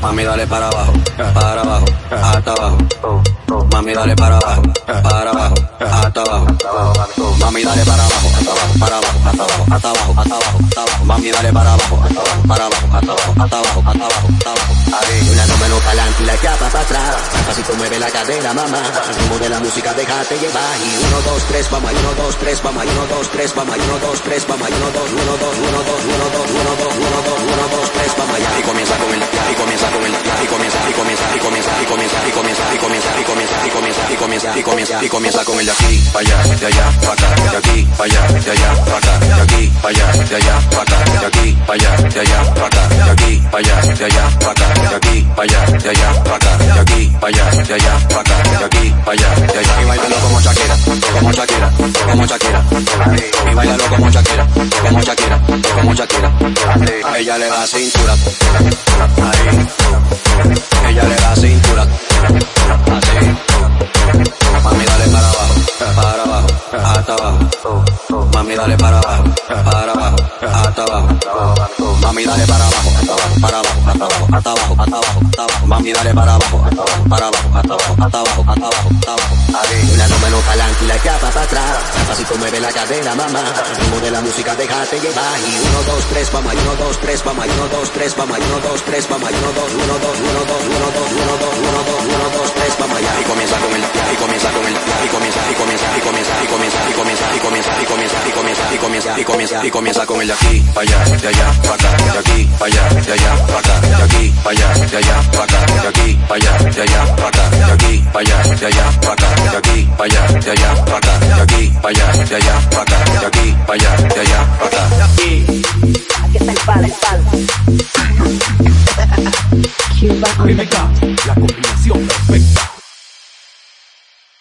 Mami, dale para abajo, para abajo, hasta abajo. Mami, dale para abajo, para abajo, hasta abajo. Mami, dale para abajo, para abajo, hasta abajo, hasta abajo, hasta abajo, hasta abajo. Mami, dale para abajo, para abajo, hasta abajo, hasta abajo, hasta abajo, hasta abajo. Ahí, una número para adelante y la chapa para atrás. Así tú mueve la cadera, mamá. Ritmo de la música, déjate llevar. Y uno, dos, tres, vamos, y uno, dos, tres, vamos, y uno, dos, tres, vamos, y uno, dos, tres, vamos, y uno, dos, uno, dos, uno, dos, uno, dos, y comienza, y comienza, con el de aquí, para allá, de allá, para acá, de aquí, para allá, de allá, para acá, de aquí, allá, de allá, para acá, de aquí, para allá, de allá, para acá, de aquí, para allá, de allá, para acá, de aquí, allá, de allá, allá, allá, allá, allá. Y bailando como Shakira, como Shakira, como Shakira. Y bailando como Shakira, como Shakira, como Shakira. Ella le da cintura. Ahí. Ella le da cintura. Dale para abajo, para abajo, hasta abajo. Mami, dale para abajo, para abajo, hasta abajo, hasta abajo, hasta abajo, hasta abajo. Mami, dale para abajo, para abajo, hasta abajo, hasta abajo, hasta abajo, hasta abajo. Número para adelante y la chapa para atrás. Así tú mueve la cadera, mamá. Ritmo de la música, déjate llevar. Y uno, dos, tres, vamos, uno, dos, tres, vamos, uno, dos, tres, vamos, uno, dos, tres, vamos, uno, dos, uno, dos, uno, dos, uno, dos, uno, dos, uno, dos, uno, dos, tres, vamos. Y comienza, y comienza, y comienza, y comienza, con el de aquí, para allá, de allá, para acá, de aquí, para allá, de allá, para acá, de aquí, para allá, de allá, para acá, de aquí, para allá, de allá, para acá, de aquí, para allá, de allá, para acá, de aquí, para allá, de allá, para acá, de aquí, para allá, de allá, para acá, de aquí, para allá, de allá, para acá. Aquí está el palo, el palo. Cuba la combinación perfecta.